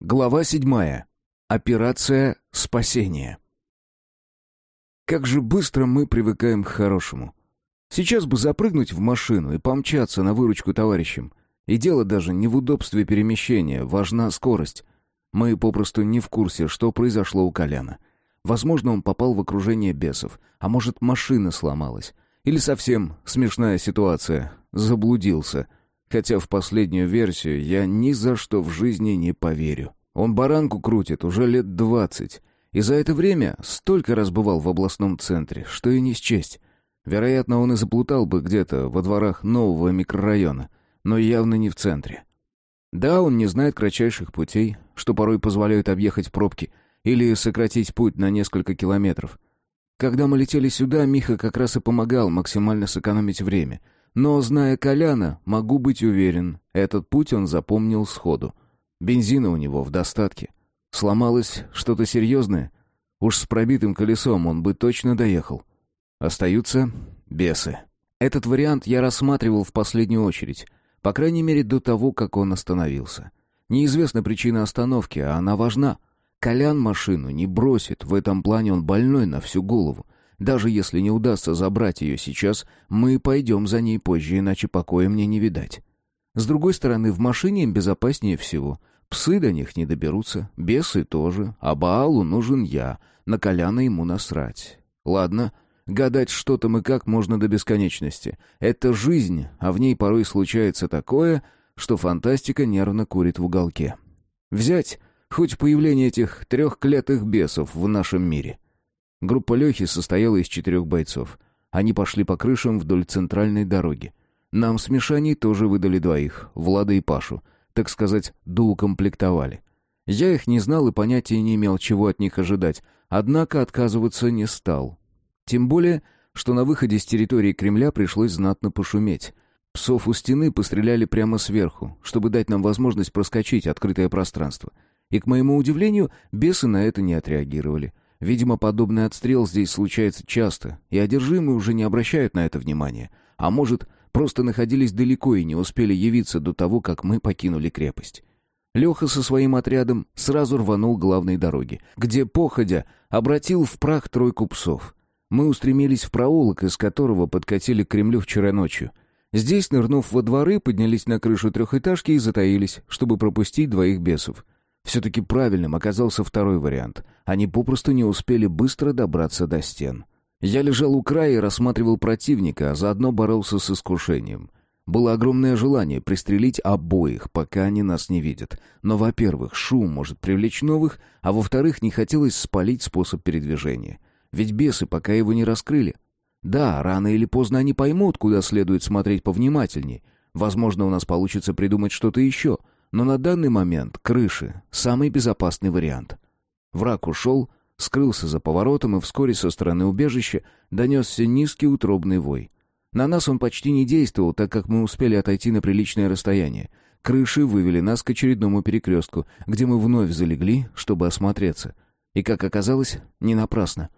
Глава седьмая. Операция спасения. Как же быстро мы привыкаем к хорошему. Сейчас бы запрыгнуть в машину и помчаться на выручку товарищам. И дело даже не в удобстве перемещения, важна скорость. Мы попросту не в курсе, что произошло у Коляна. Возможно, он попал в окружение бесов, а может, машина сломалась. Или совсем смешная ситуация, заблудился — Хотя в последнюю версию я ни за что в жизни не поверю. Он баранку крутит уже лет двадцать. И за это время столько раз бывал в областном центре, что и не счесть. Вероятно, он и заплутал бы где-то во дворах нового микрорайона, но явно не в центре. Да, он не знает кратчайших путей, что порой позволяют объехать пробки или сократить путь на несколько километров. Когда мы летели сюда, Миха как раз и помогал максимально сэкономить время — но, зная Коляна, могу быть уверен, этот путь он запомнил сходу. Бензина у него в достатке. Сломалось что-то серьезное? Уж с пробитым колесом он бы точно доехал. Остаются бесы. Этот вариант я рассматривал в последнюю очередь, по крайней мере до того, как он остановился. Неизвестна причина остановки, а она важна. Колян машину не бросит, в этом плане он больной на всю голову. Даже если не удастся забрать ее сейчас, мы пойдем за ней позже, иначе покоя мне не видать. С другой стороны, в машине им безопаснее всего. Псы до них не доберутся, бесы тоже, а Баалу нужен я, на Коляна ему насрать. Ладно, гадать что там и как можно до бесконечности. Это жизнь, а в ней порой случается такое, что фантастика нервно курит в уголке. Взять хоть появление этих трехклятых бесов в нашем мире — Группа Лехи состояла из четырех бойцов. Они пошли по крышам вдоль центральной дороги. Нам с Мишаней тоже выдали двоих, Влада и Пашу. Так сказать, доукомплектовали. Я их не знал и понятия не имел, чего от них ожидать, однако отказываться не стал. Тем более, что на выходе с территории Кремля пришлось знатно пошуметь. Псов у стены постреляли прямо сверху, чтобы дать нам возможность проскочить открытое пространство. И, к моему удивлению, бесы на это не отреагировали. Видимо, подобный отстрел здесь случается часто, и одержимые уже не обращают на это внимания. А может, просто находились далеко и не успели явиться до того, как мы покинули крепость. Леха со своим отрядом сразу рванул к главной дороге, где, походя, обратил в прах тройку псов. Мы устремились в проулок, из которого подкатили к Кремлю вчера ночью. Здесь, нырнув во дворы, поднялись на крышу трехэтажки и затаились, чтобы пропустить двоих бесов — все-таки правильным оказался второй вариант. Они попросту не успели быстро добраться до стен. Я лежал у края и рассматривал противника, а заодно боролся с искушением. Было огромное желание пристрелить обоих, пока они нас не видят. Но, во-первых, шум может привлечь новых, а во-вторых, не хотелось спалить способ передвижения. Ведь бесы пока его не раскрыли. Да, рано или поздно они поймут, куда следует смотреть повнимательней. Возможно, у нас получится придумать что-то еще — но на данный момент крыши — самый безопасный вариант. Враг ушел, скрылся за поворотом, и вскоре со стороны убежища донесся низкий утробный вой. На нас он почти не действовал, так как мы успели отойти на приличное расстояние. Крыши вывели нас к очередному перекрестку, где мы вновь залегли, чтобы осмотреться. И, как оказалось, не напрасно.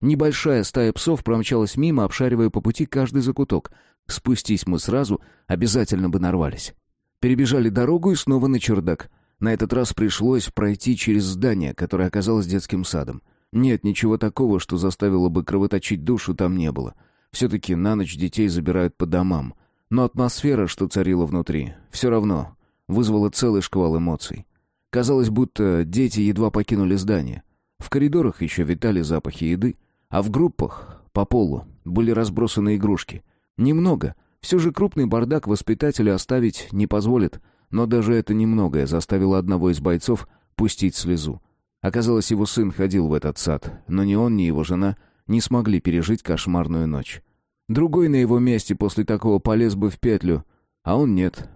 Небольшая стая псов промчалась мимо, обшаривая по пути каждый закуток. Спустись мы сразу, обязательно бы нарвались. Перебежали дорогу и снова на чердак. На этот раз пришлось пройти через здание, которое оказалось детским садом. Нет, ничего такого, что заставило бы кровоточить душу, там не было. Все-таки на ночь детей забирают по домам. Но атмосфера, что царила внутри, все равно вызвала целый шквал эмоций. Казалось, будто дети едва покинули здание. В коридорах еще витали запахи еды, а в группах по полу были разбросаны игрушки. Немного — все же крупный бардак воспитатели оставить не позволит, но даже это немногое заставило одного из бойцов пустить слезу. Оказалось, его сын ходил в этот сад, но ни он, ни его жена не смогли пережить кошмарную ночь. Другой на его месте после такого полез бы в петлю, а он нет.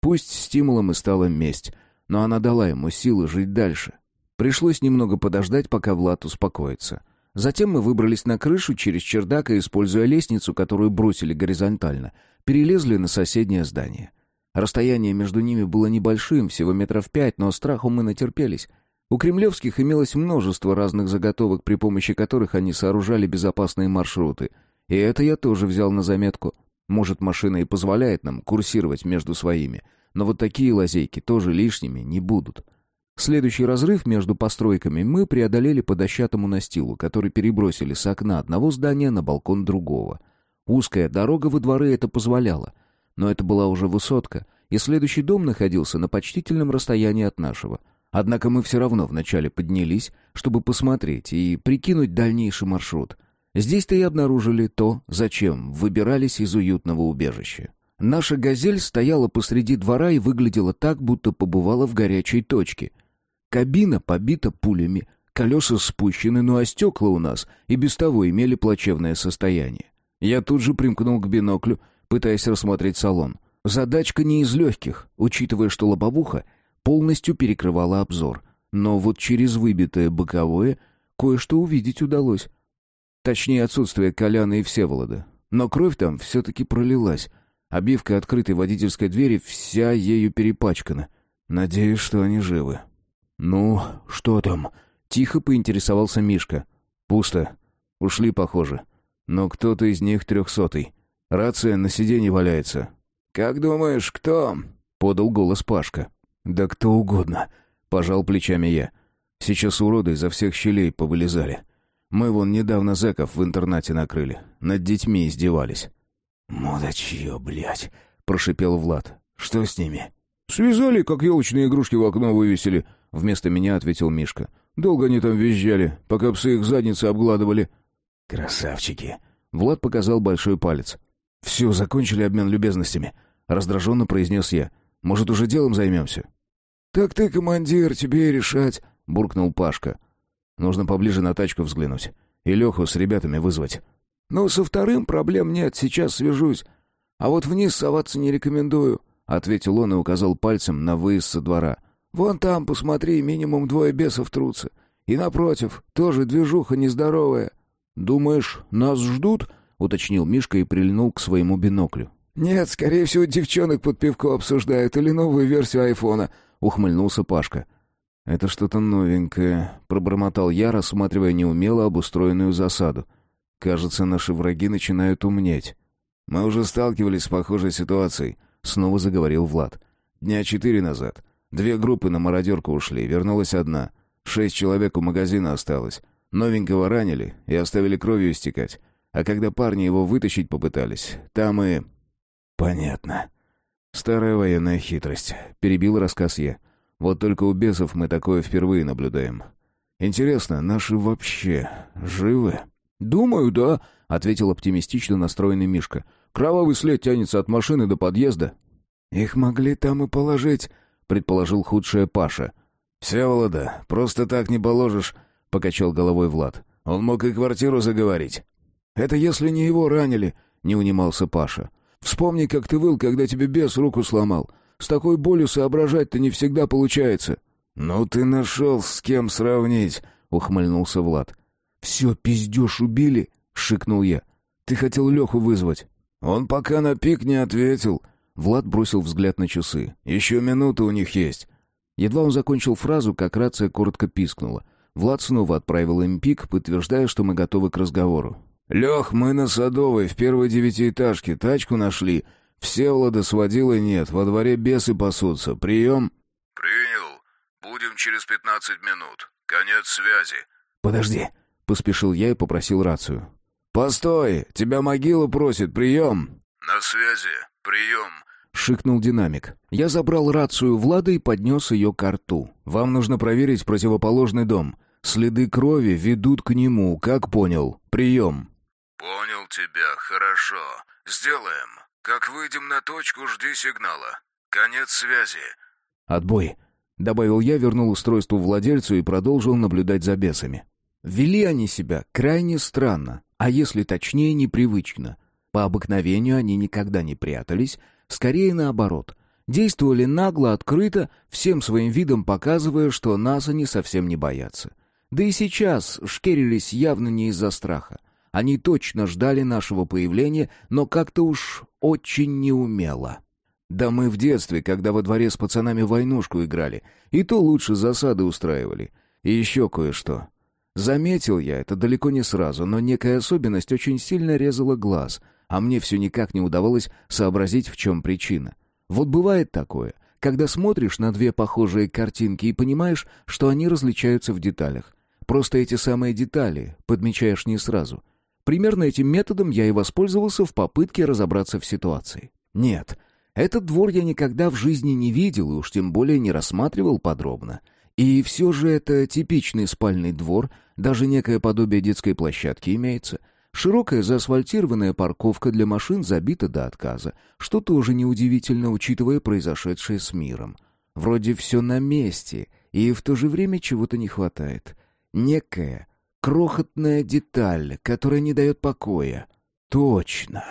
Пусть стимулом и стала месть, но она дала ему силы жить дальше. Пришлось немного подождать, пока Влад успокоится. Затем мы выбрались на крышу через чердак и, используя лестницу, которую бросили горизонтально, перелезли на соседнее здание. Расстояние между ними было небольшим, всего метров пять, но страху мы натерпелись. У кремлевских имелось множество разных заготовок, при помощи которых они сооружали безопасные маршруты. И это я тоже взял на заметку. Может, машина и позволяет нам курсировать между своими, но вот такие лазейки тоже лишними не будут. Следующий разрыв между постройками мы преодолели по дощатому настилу, который перебросили с окна одного здания на балкон другого. Узкая дорога во дворы это позволяла. Но это была уже высотка, и следующий дом находился на почтительном расстоянии от нашего. Однако мы все равно вначале поднялись, чтобы посмотреть и прикинуть дальнейший маршрут. Здесь-то и обнаружили то, зачем выбирались из уютного убежища. Наша «Газель» стояла посреди двора и выглядела так, будто побывала в горячей точке. Кабина побита пулями, колеса спущены, ну а стекла у нас и без того имели плачевное состояние. Я тут же примкнул к биноклю, пытаясь рассмотреть салон. Задачка не из легких, учитывая, что лобовуха полностью перекрывала обзор. Но вот через выбитое боковое кое-что увидеть удалось. Точнее, отсутствие Коляна и Всеволода. Но кровь там все-таки пролилась. Обивка открытой водительской двери вся ею перепачкана. Надеюсь, что они живы. «Ну, что там?» — тихо поинтересовался Мишка. «Пусто. Ушли, похоже. Но кто-то из них трехсотый. Рация на сиденье валяется». «Как думаешь, кто?» — подал голос Пашка. «Да кто угодно», — пожал плечами я. «Сейчас уроды изо всех щелей повылезали. Мы вон недавно зэков в интернате накрыли. Над детьми издевались». «Мудачье, блядь!» — прошипел Влад. «Что с ними?» «Связали, как елочные игрушки в окно вывесили», Вместо меня ответил Мишка. «Долго они там визжали, пока псы их задницы обгладывали». «Красавчики!» Влад показал большой палец. «Все, закончили обмен любезностями», — раздраженно произнес я. «Может, уже делом займемся?» «Так ты, командир, тебе и решать», — буркнул Пашка. «Нужно поближе на тачку взглянуть. И Леху с ребятами вызвать». «Ну, со вторым проблем нет, сейчас свяжусь. А вот вниз соваться не рекомендую», — ответил он и указал пальцем на выезд со двора. Вон там, посмотри, минимум двое бесов трутся. И напротив, тоже движуха нездоровая. «Думаешь, нас ждут?» — уточнил Мишка и прильнул к своему биноклю. «Нет, скорее всего, девчонок под пивко обсуждают или новую версию айфона», — ухмыльнулся Пашка. «Это что-то новенькое», — пробормотал я, рассматривая неумело обустроенную засаду. «Кажется, наши враги начинают умнеть». «Мы уже сталкивались с похожей ситуацией», — снова заговорил Влад. «Дня четыре назад. Две группы на мародерку ушли, вернулась одна. Шесть человек у магазина осталось. Новенького ранили и оставили кровью истекать. А когда парни его вытащить попытались, там и... Понятно. Старая военная хитрость. Перебил рассказ я. Вот только у бесов мы такое впервые наблюдаем. Интересно, наши вообще живы? Думаю, да, ответил оптимистично настроенный Мишка. Кровавый след тянется от машины до подъезда. Их могли там и положить, предположил худшее Паша. «Всеволода, просто так не положишь», — покачал головой Влад. «Он мог и квартиру заговорить». «Это если не его ранили», — не унимался Паша. «Вспомни, как ты выл, когда тебе бес руку сломал. С такой болью соображать-то не всегда получается». «Ну ты нашел, с кем сравнить», — ухмыльнулся Влад. «Все, пиздеж убили», — шикнул я. «Ты хотел Леху вызвать». «Он пока на пик не ответил», Влад бросил взгляд на часы. «Еще минута у них есть». Едва он закончил фразу, как рация коротко пискнула. Влад снова отправил им пик, подтверждая, что мы готовы к разговору. «Лех, мы на Садовой, в первой девятиэтажке, тачку нашли. Всеволода сводила нет, во дворе бесы пасутся. Прием?» «Принял. Будем через пятнадцать минут. Конец связи». «Подожди», — поспешил я и попросил рацию. «Постой! Тебя могила просит, прием!» «На связи. Прием!» — шикнул динамик. Я забрал рацию Влада и поднес ее к рту. «Вам нужно проверить противоположный дом. Следы крови ведут к нему, как понял. Прием!» «Понял тебя, хорошо. Сделаем. Как выйдем на точку, жди сигнала. Конец связи». «Отбой!» — добавил я, вернул устройство владельцу и продолжил наблюдать за бесами. Вели они себя крайне странно, а если точнее, непривычно. По обыкновению они никогда не прятались, скорее наоборот. Действовали нагло, открыто, всем своим видом показывая, что нас они совсем не боятся. Да и сейчас шкерились явно не из-за страха. Они точно ждали нашего появления, но как-то уж очень неумело. Да мы в детстве, когда во дворе с пацанами войнушку играли, и то лучше засады устраивали. И еще кое-что. Заметил я это далеко не сразу, но некая особенность очень сильно резала глаз — а мне все никак не удавалось сообразить, в чем причина. Вот бывает такое, когда смотришь на две похожие картинки и понимаешь, что они различаются в деталях. Просто эти самые детали подмечаешь не сразу. Примерно этим методом я и воспользовался в попытке разобраться в ситуации. Нет, этот двор я никогда в жизни не видел и уж тем более не рассматривал подробно. И все же это типичный спальный двор, даже некое подобие детской площадки имеется. Широкая заасфальтированная парковка для машин забита до отказа, что тоже неудивительно, учитывая произошедшее с миром. Вроде все на месте, и в то же время чего-то не хватает. Некая крохотная деталь, которая не дает покоя. Точно.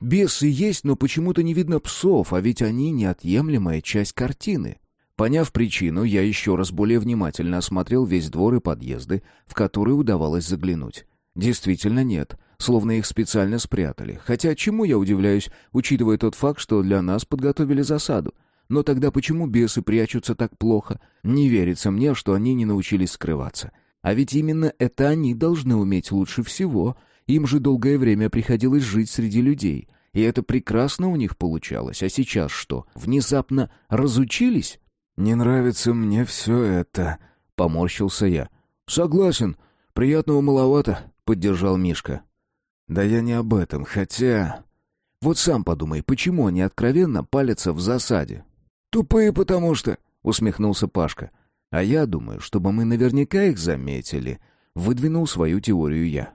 Бесы есть, но почему-то не видно псов, а ведь они неотъемлемая часть картины. Поняв причину, я еще раз более внимательно осмотрел весь двор и подъезды, в которые удавалось заглянуть. Действительно нет, словно их специально спрятали. Хотя чему я удивляюсь, учитывая тот факт, что для нас подготовили засаду. Но тогда почему бесы прячутся так плохо? Не верится мне, что они не научились скрываться. А ведь именно это они должны уметь лучше всего. Им же долгое время приходилось жить среди людей. И это прекрасно у них получалось. А сейчас что, внезапно разучились? «Не нравится мне все это», — поморщился я. «Согласен. Приятного маловато», — поддержал Мишка. «Да я не об этом, хотя...» «Вот сам подумай, почему они откровенно палятся в засаде?» «Тупые, потому что...» — усмехнулся Пашка. А я думаю, чтобы мы наверняка их заметили, выдвинул свою теорию я.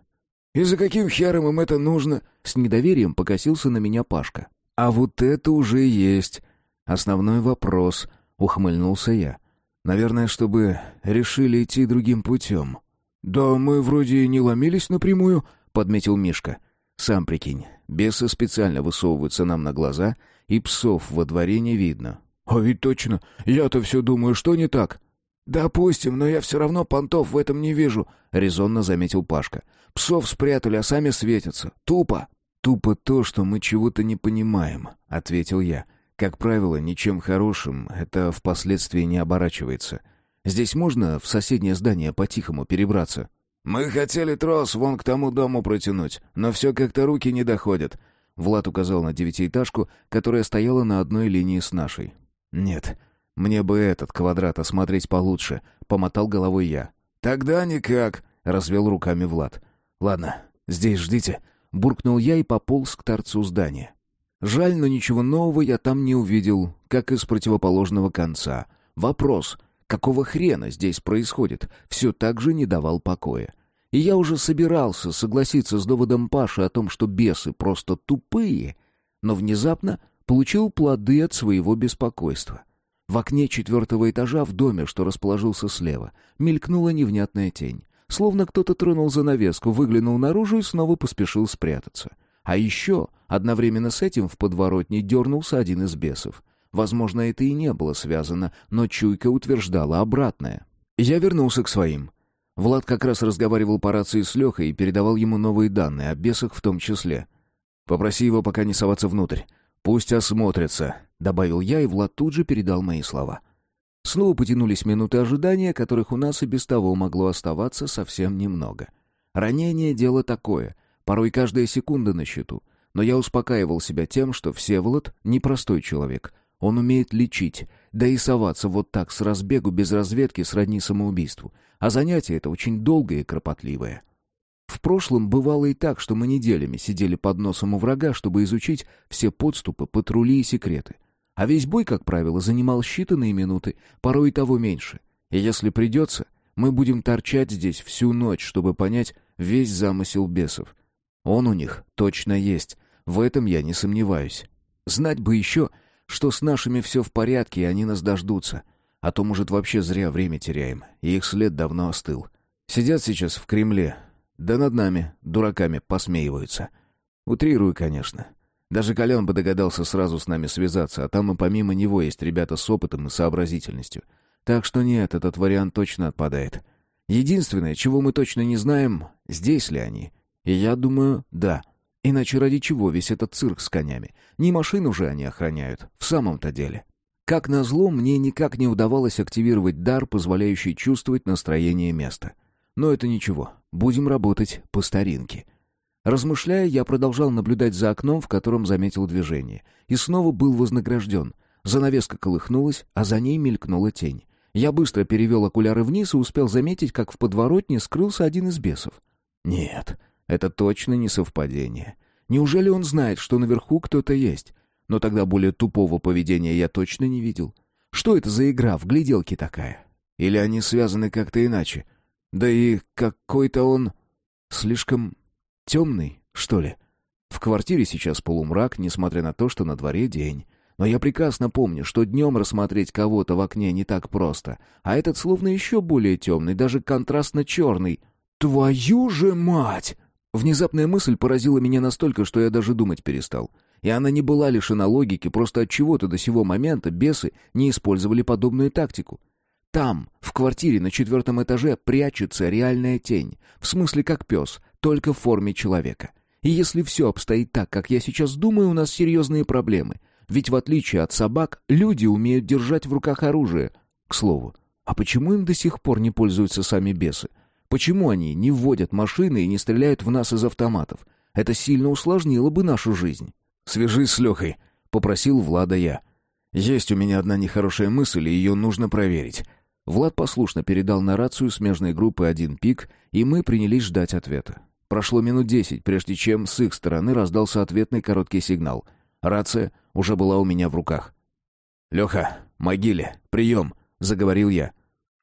«И за каким хером им это нужно?» С недоверием покосился на меня Пашка. «А вот это уже есть основной вопрос», — ухмыльнулся я. «Наверное, чтобы решили идти другим путем». «Да мы вроде и не ломились напрямую», — подметил Мишка. «Сам прикинь, бесы специально высовываются нам на глаза, и псов во дворе не видно». «А ведь точно, я-то все думаю, что не так?» «Допустим, но я все равно понтов в этом не вижу», — резонно заметил Пашка. «Псов спрятали, а сами светятся. Тупо». «Тупо то, что мы чего-то не понимаем», — ответил я. «Как правило, ничем хорошим это впоследствии не оборачивается. Здесь можно в соседнее здание по-тихому перебраться?» «Мы хотели трос вон к тому дому протянуть, но все как-то руки не доходят». Влад указал на девятиэтажку, которая стояла на одной линии с нашей. «Нет, «Мне бы этот квадрат осмотреть получше», — помотал головой я. «Тогда никак», — развел руками Влад. «Ладно, здесь ждите», — буркнул я и пополз к торцу здания. Жаль, но ничего нового я там не увидел, как из противоположного конца. Вопрос, какого хрена здесь происходит, все так же не давал покоя. И я уже собирался согласиться с доводом Паши о том, что бесы просто тупые, но внезапно получил плоды от своего беспокойства — в окне четвертого этажа в доме, что расположился слева, мелькнула невнятная тень. Словно кто-то тронул занавеску, выглянул наружу и снова поспешил спрятаться. А еще, одновременно с этим в подворотне дернулся один из бесов. Возможно, это и не было связано, но чуйка утверждала обратное. Я вернулся к своим. Влад как раз разговаривал по рации с Лехой и передавал ему новые данные, о бесах в том числе. «Попроси его пока не соваться внутрь. Пусть осмотрятся добавил я, и Влад тут же передал мои слова. Снова потянулись минуты ожидания, которых у нас и без того могло оставаться совсем немного. Ранение — дело такое, порой каждая секунда на счету. Но я успокаивал себя тем, что Всеволод — непростой человек. Он умеет лечить, да и соваться вот так с разбегу без разведки сродни самоубийству. А занятие это очень долгое и кропотливое. В прошлом бывало и так, что мы неделями сидели под носом у врага, чтобы изучить все подступы, патрули и секреты. А весь бой, как правило, занимал считанные минуты, порой и того меньше. И если придется, мы будем торчать здесь всю ночь, чтобы понять весь замысел бесов. Он у них точно есть, в этом я не сомневаюсь. Знать бы еще, что с нашими все в порядке, и они нас дождутся. А то, может, вообще зря время теряем, и их след давно остыл. Сидят сейчас в Кремле, да над нами, дураками, посмеиваются. Утрирую, конечно. Даже Колян бы догадался сразу с нами связаться, а там и помимо него есть ребята с опытом и сообразительностью. Так что нет, этот вариант точно отпадает. Единственное, чего мы точно не знаем, здесь ли они. И я думаю, да. Иначе ради чего весь этот цирк с конями? Не машину же они охраняют, в самом-то деле. Как назло, мне никак не удавалось активировать дар, позволяющий чувствовать настроение места. Но это ничего, будем работать по старинке. Размышляя, я продолжал наблюдать за окном, в котором заметил движение. И снова был вознагражден. Занавеска колыхнулась, а за ней мелькнула тень. Я быстро перевел окуляры вниз и успел заметить, как в подворотне скрылся один из бесов. Нет, это точно не совпадение. Неужели он знает, что наверху кто-то есть? Но тогда более тупого поведения я точно не видел. Что это за игра в гляделке такая? Или они связаны как-то иначе? Да и какой-то он... Слишком темный, что ли? В квартире сейчас полумрак, несмотря на то, что на дворе день. Но я прекрасно помню, что днем рассмотреть кого-то в окне не так просто, а этот словно еще более темный, даже контрастно черный. «Твою же мать!» Внезапная мысль поразила меня настолько, что я даже думать перестал. И она не была лишена логики, просто от чего-то до сего момента бесы не использовали подобную тактику. Там, в квартире на четвертом этаже, прячется реальная тень, в смысле как пес, только в форме человека. И если все обстоит так, как я сейчас думаю, у нас серьезные проблемы — ведь в отличие от собак, люди умеют держать в руках оружие. К слову, а почему им до сих пор не пользуются сами бесы? Почему они не вводят машины и не стреляют в нас из автоматов? Это сильно усложнило бы нашу жизнь. «Свяжись с Лехой», — попросил Влада я. «Есть у меня одна нехорошая мысль, и ее нужно проверить». Влад послушно передал на рацию смежной группы один пик, и мы принялись ждать ответа. Прошло минут десять, прежде чем с их стороны раздался ответный короткий сигнал. Рация уже была у меня в руках. «Леха, могиле, прием!» — заговорил я.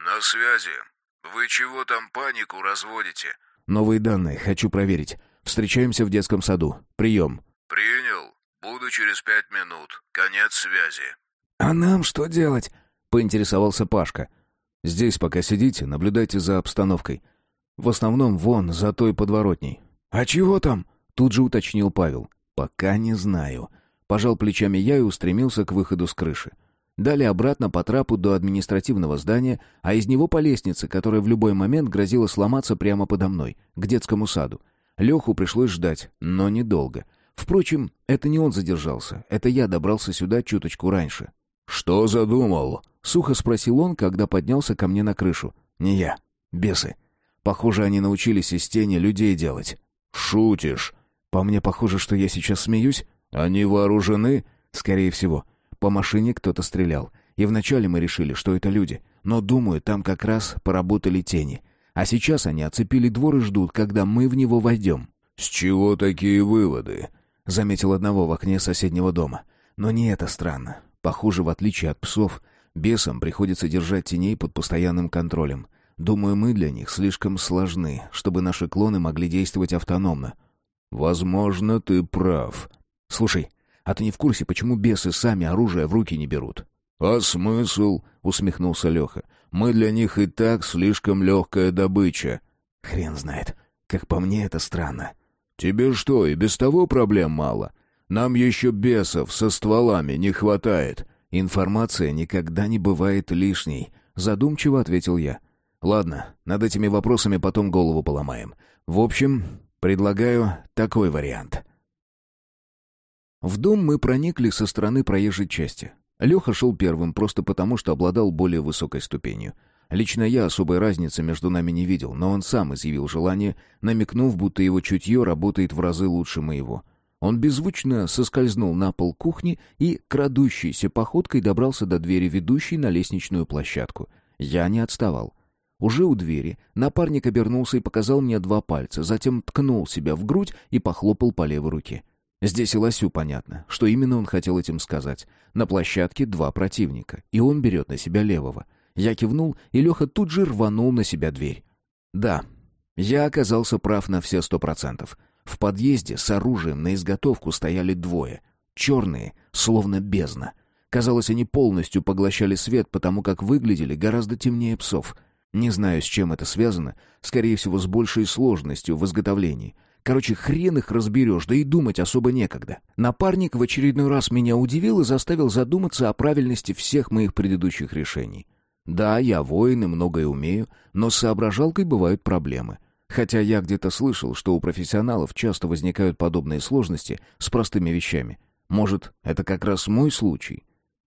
«На связи. Вы чего там панику разводите?» «Новые данные. Хочу проверить. Встречаемся в детском саду. Прием». «Принял. Буду через пять минут. Конец связи». «А нам что делать?» — поинтересовался Пашка. «Здесь пока сидите, наблюдайте за обстановкой. В основном вон, за той подворотней». «А чего там?» — тут же уточнил Павел. «Пока не знаю. Пожал плечами я и устремился к выходу с крыши. Далее обратно по трапу до административного здания, а из него по лестнице, которая в любой момент грозила сломаться прямо подо мной, к детскому саду. Леху пришлось ждать, но недолго. Впрочем, это не он задержался, это я добрался сюда чуточку раньше. «Что задумал?» — сухо спросил он, когда поднялся ко мне на крышу. «Не я. Бесы. Похоже, они научились из тени людей делать». «Шутишь?» «По мне похоже, что я сейчас смеюсь». «Они вооружены?» «Скорее всего. По машине кто-то стрелял. И вначале мы решили, что это люди. Но, думаю, там как раз поработали тени. А сейчас они оцепили двор и ждут, когда мы в него войдем». «С чего такие выводы?» — заметил одного в окне соседнего дома. «Но не это странно. Похоже, в отличие от псов, бесам приходится держать теней под постоянным контролем. Думаю, мы для них слишком сложны, чтобы наши клоны могли действовать автономно». «Возможно, ты прав», «Слушай, а ты не в курсе, почему бесы сами оружие в руки не берут?» «А смысл?» — усмехнулся Леха. «Мы для них и так слишком легкая добыча». «Хрен знает. Как по мне, это странно». «Тебе что, и без того проблем мало? Нам еще бесов со стволами не хватает». «Информация никогда не бывает лишней», — задумчиво ответил я. «Ладно, над этими вопросами потом голову поломаем. В общем, предлагаю такой вариант». В дом мы проникли со стороны проезжей части. Леха шел первым просто потому, что обладал более высокой ступенью. Лично я особой разницы между нами не видел, но он сам изъявил желание, намекнув, будто его чутье работает в разы лучше моего. Он беззвучно соскользнул на пол кухни и, крадущейся походкой, добрался до двери, ведущей на лестничную площадку. Я не отставал. Уже у двери напарник обернулся и показал мне два пальца, затем ткнул себя в грудь и похлопал по левой руке. Здесь и Лосю понятно, что именно он хотел этим сказать. На площадке два противника, и он берет на себя левого. Я кивнул, и Леха тут же рванул на себя дверь. Да, я оказался прав на все сто процентов. В подъезде с оружием на изготовку стояли двое. Черные, словно бездна. Казалось, они полностью поглощали свет, потому как выглядели гораздо темнее псов. Не знаю, с чем это связано, скорее всего, с большей сложностью в изготовлении — Короче, хрен их разберешь, да и думать особо некогда. Напарник в очередной раз меня удивил и заставил задуматься о правильности всех моих предыдущих решений. Да, я воин и многое умею, но с соображалкой бывают проблемы. Хотя я где-то слышал, что у профессионалов часто возникают подобные сложности с простыми вещами. Может, это как раз мой случай?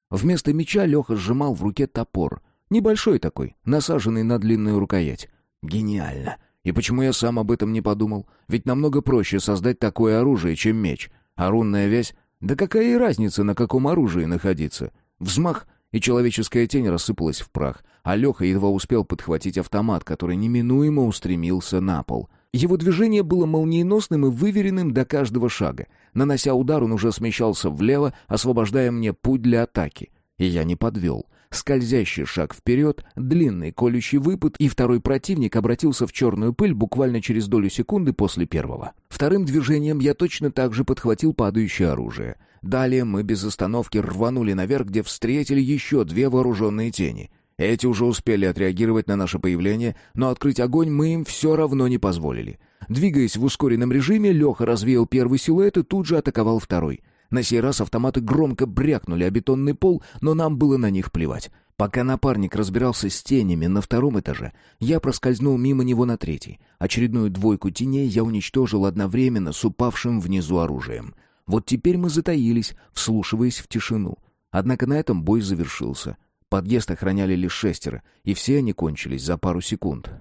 Вместо меча Леха сжимал в руке топор. Небольшой такой, насаженный на длинную рукоять. Гениально! И почему я сам об этом не подумал? Ведь намного проще создать такое оружие, чем меч. А рунная вязь? Да какая и разница, на каком оружии находиться? Взмах, и человеческая тень рассыпалась в прах, а Леха едва успел подхватить автомат, который неминуемо устремился на пол. Его движение было молниеносным и выверенным до каждого шага. Нанося удар, он уже смещался влево, освобождая мне путь для атаки. И я не подвел. Скользящий шаг вперед, длинный колющий выпад, и второй противник обратился в черную пыль буквально через долю секунды после первого. Вторым движением я точно так же подхватил падающее оружие. Далее мы без остановки рванули наверх, где встретили еще две вооруженные тени — эти уже успели отреагировать на наше появление, но открыть огонь мы им все равно не позволили. Двигаясь в ускоренном режиме, Леха развеял первый силуэт и тут же атаковал второй. На сей раз автоматы громко брякнули о бетонный пол, но нам было на них плевать. Пока напарник разбирался с тенями на втором этаже, я проскользнул мимо него на третий. Очередную двойку теней я уничтожил одновременно с упавшим внизу оружием. Вот теперь мы затаились, вслушиваясь в тишину. Однако на этом бой завершился. Подъезд охраняли лишь шестеро, и все они кончились за пару секунд.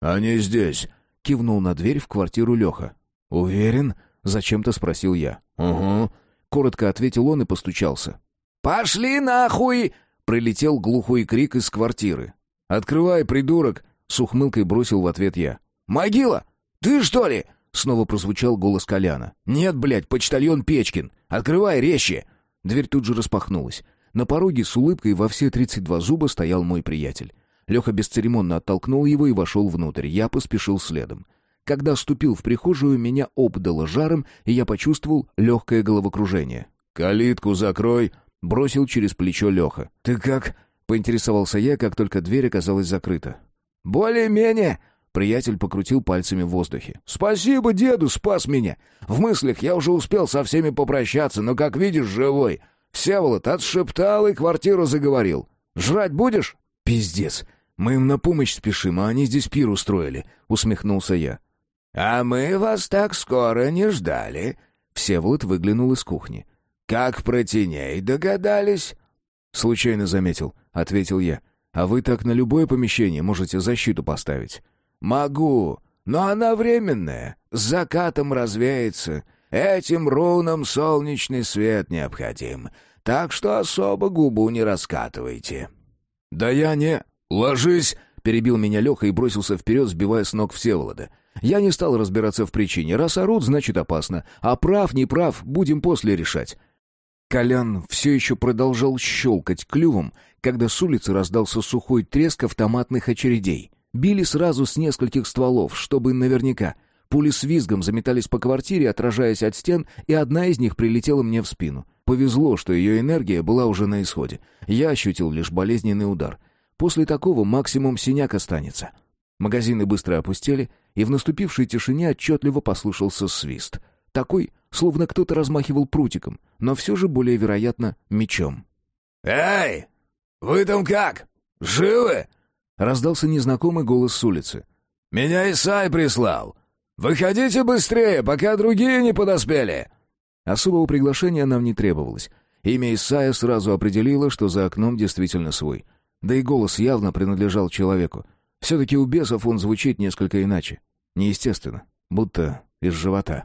«Они здесь!» — кивнул на дверь в квартиру Леха. «Уверен?» — зачем-то спросил я. «Угу», — коротко ответил он и постучался. «Пошли нахуй!» — прилетел глухой крик из квартиры. «Открывай, придурок!» — с ухмылкой бросил в ответ я. «Могила! Ты что ли?» — снова прозвучал голос Коляна. «Нет, блядь, почтальон Печкин! Открывай резче!» Дверь тут же распахнулась. На пороге с улыбкой во все тридцать два зуба стоял мой приятель. Леха бесцеремонно оттолкнул его и вошел внутрь. Я поспешил следом. Когда ступил в прихожую, меня обдало жаром, и я почувствовал легкое головокружение. «Калитку закрой!» — бросил через плечо Леха. «Ты как?» — поинтересовался я, как только дверь оказалась закрыта. «Более-менее!» Приятель покрутил пальцами в воздухе. «Спасибо деду, спас меня! В мыслях я уже успел со всеми попрощаться, но, как видишь, живой. Всеволод отшептал и квартиру заговорил. Жрать будешь?» «Пиздец. Мы им на помощь спешим, а они здесь пир устроили», — усмехнулся я. «А мы вас так скоро не ждали». Всеволод выглянул из кухни. «Как про теней догадались?» «Случайно заметил», — ответил я. «А вы так на любое помещение можете защиту поставить». «Могу, но она временная. С закатом развеется. Этим рунам солнечный свет необходим, так что особо губу не раскатывайте». «Да я не...» «Ложись!» — перебил меня Леха и бросился вперед, сбивая с ног Всеволода. Я не стал разбираться в причине. Раз орут, значит опасно. А прав, не прав, будем после решать. Колян все еще продолжал щелкать клювом, когда с улицы раздался сухой треск автоматных очередей. Били сразу с нескольких стволов, чтобы наверняка. Пули с визгом заметались по квартире, отражаясь от стен, и одна из них прилетела мне в спину. Повезло, что ее энергия была уже на исходе. Я ощутил лишь болезненный удар. После такого максимум синяк останется. Магазины быстро опустели, и в наступившей тишине отчетливо послышался свист. Такой, словно кто-то размахивал прутиком, но все же более вероятно мечом. «Эй, вы там как? Живы?» — раздался незнакомый голос с улицы. «Меня Исай прислал. «Выходите быстрее, пока другие не подоспели!» Особого приглашения нам не требовалось. Имя Исая сразу определило, что за окном действительно свой. Да и голос явно принадлежал человеку. Все-таки у бесов он звучит несколько иначе. Неестественно, будто из живота.